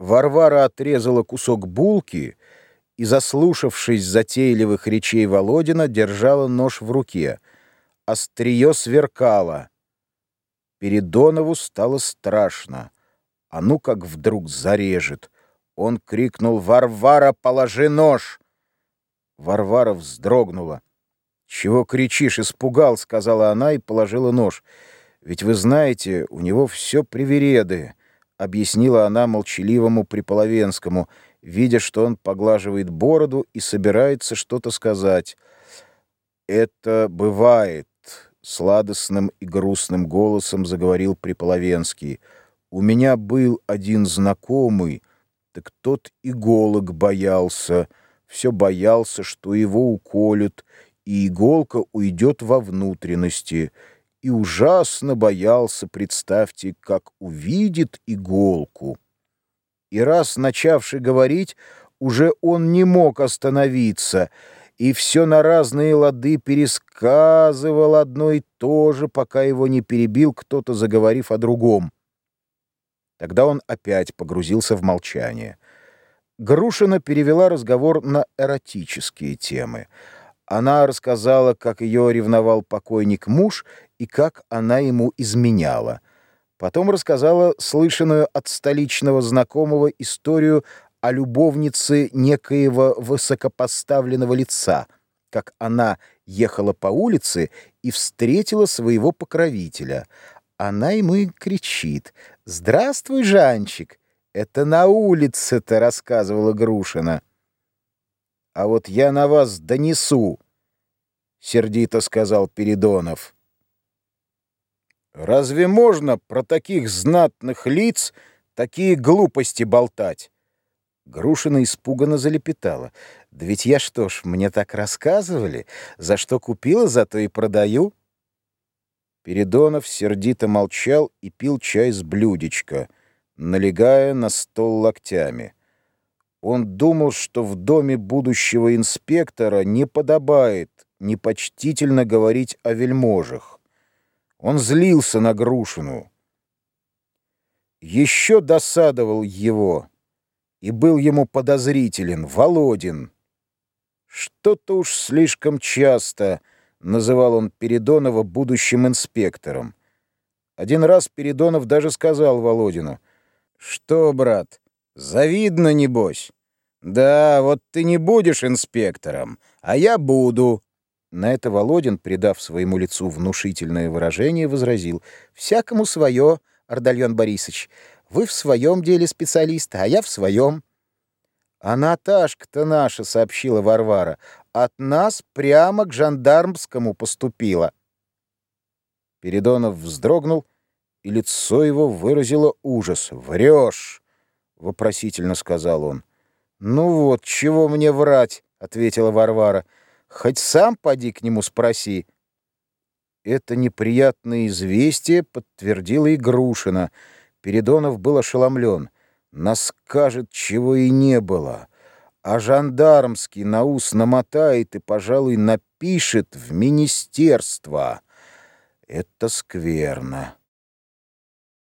Варвара отрезала кусок булки и, заслушавшись затейливых речей Володина, держала нож в руке. Острие сверкало. Передонову стало страшно. А ну как вдруг зарежет. Он крикнул «Варвара, положи нож!» Варвара вздрогнула. «Чего кричишь? Испугал!» — сказала она и положила нож. «Ведь вы знаете, у него все привереды объяснила она молчаливому Приполовенскому, видя, что он поглаживает бороду и собирается что-то сказать. «Это бывает», — сладостным и грустным голосом заговорил Приполовенский. «У меня был один знакомый, так тот иголок боялся, все боялся, что его уколют, и иголка уйдет во внутренности» и ужасно боялся, представьте, как увидит иголку. И раз начавший говорить, уже он не мог остановиться, и все на разные лады пересказывал одно и то же, пока его не перебил кто-то, заговорив о другом. Тогда он опять погрузился в молчание. Грушина перевела разговор на эротические темы — она рассказала, как ее ревновал покойник муж и как она ему изменяла. Потом рассказала слышанную от столичного знакомого историю о любовнице некоего высокопоставленного лица, как она ехала по улице и встретила своего покровителя. Она ему и кричит «Здравствуй, Жанчик!» «Это на улице-то», — рассказывала Грушина а вот я на вас донесу», — сердито сказал Передонов. «Разве можно про таких знатных лиц такие глупости болтать?» Грушина испуганно залепетала. «Да ведь я что ж, мне так рассказывали. За что купила, за то и продаю». Передонов сердито молчал и пил чай с блюдечка, налегая на стол локтями. Он думал, что в доме будущего инспектора не подобает непочтительно говорить о вельможах. Он злился на Грушину. Еще досадовал его и был ему подозрителен Володин. Что-то уж слишком часто называл он Передонова будущим инспектором. Один раз Передонов даже сказал Володину, «Что, брат, Завидно, небось. Да, вот ты не будешь инспектором, а я буду. На это Володин, придав своему лицу внушительное выражение, возразил. «Всякому свое, Ардальон Борисович. Вы в своем деле специалист, а я в своем». «А Наташка-то наша», — сообщила Варвара, — «от нас прямо к жандармскому поступила». Передонов вздрогнул, и лицо его выразило ужас. «Врешь!» — вопросительно сказал он. «Ну вот, чего мне врать?» — ответила Варвара. «Хоть сам поди к нему спроси». Это неприятное известие подтвердила и Грушина. Передонов был ошеломлен. Нас скажет, чего и не было. А жандармский на ус намотает и, пожалуй, напишет в министерство. Это скверно.